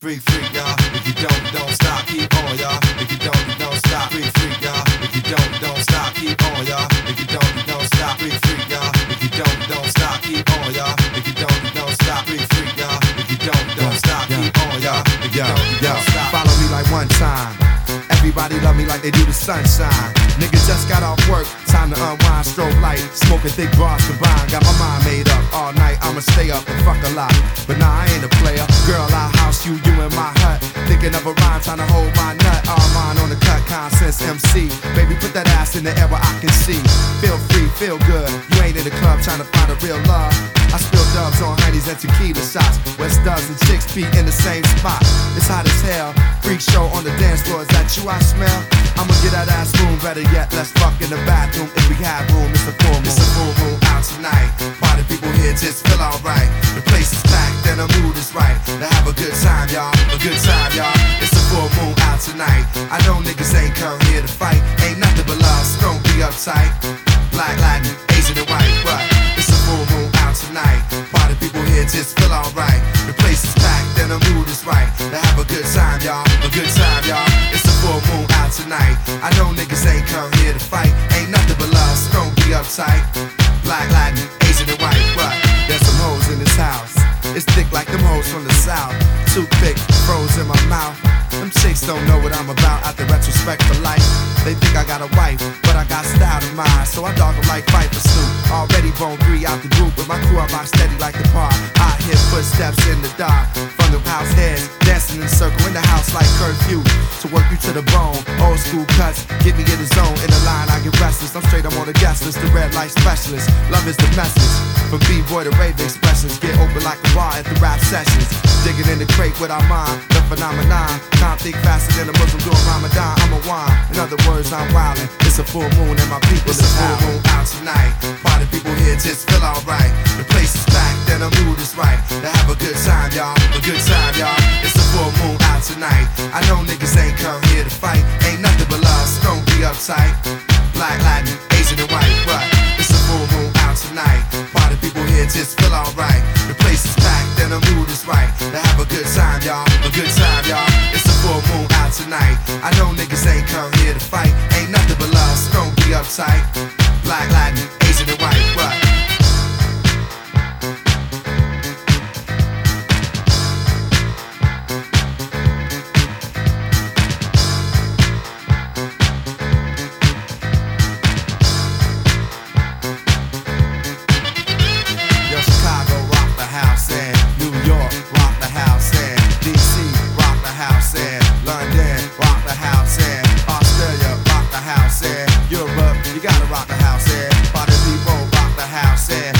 Freak, freak, y'all. If you don't, don't stop, keep on, y'all. If you don't, you don't stop. Freak, freak, y'all. If you don't, don't stop, keep on, y'all. If you don't, you don't stop. Freak, freak, y'all. If you don't, don't stop, keep on, y'all. If you don't, you don't stop. Freak, freak, y'all. If you don't, don't stop, keep on, y'all. If you Yo, don't, you yo, don't stop. follow me like one time. Everybody love me like they do the sunshine. Niggas just got off work, time to unwind, strobe light, smoking thick bras combined. Got my mind made up all night. I'ma stay up and fuck a lot. But nah, I ain't a player. Girl, I'll house you, you in my hut. Thinking of a rhyme, trying to hold my nut. All mine on the cut, consensus MC. Baby, put that ass in the air where I can see. Feel free, feel good. You ain't in the club trying to find a real love. On and tequila shots. West does and chicks be in the same spot. It's hot as hell. Freak show on the dance floor. Is that you I smell? I'ma get that ass room. Better yet, let's fuck in the bathroom. If we have room, it's a full moon. It's a full moon out tonight. Party people here just feel alright. The place is packed and the mood is right. To have a good time, y'all. A good time, y'all. It's a full moon out tonight. I know niggas ain't come here to fight. Ain't nothing but love, so don't be uptight. Froze in my mouth. Them chicks don't know what I'm about out the retrospect for life. They think I got a wife, but I got style in mind. So I dog them like for Snoop. Already bone three out the group, but my crew I rock steady like the par. I hear footsteps in the dark from the house heads, dancing in a circle in the house like curfew. To work you to the bone, old school cuts, get me in the zone. In the line, I get restless. I'm straight, I'm on the guest list, the red light specialist. Love is the message. From B-boy to rave expressions, get open like a bar at the rap sessions. Digging in the crate with our mind, the phenomenon. Can't think faster than a Muslim doing Ramadan. I'm a wine. In other words, I'm wildin'. It's a full moon and my people it's is a full moon out tonight. Party people here just feel alright. The place is packed and the mood is right. To have a good time, y'all. A good time, y'all. It's a full moon out tonight. I know niggas ain't come here to fight. Ain't nothing but love, so don't be uptight. Black, Latin, full said.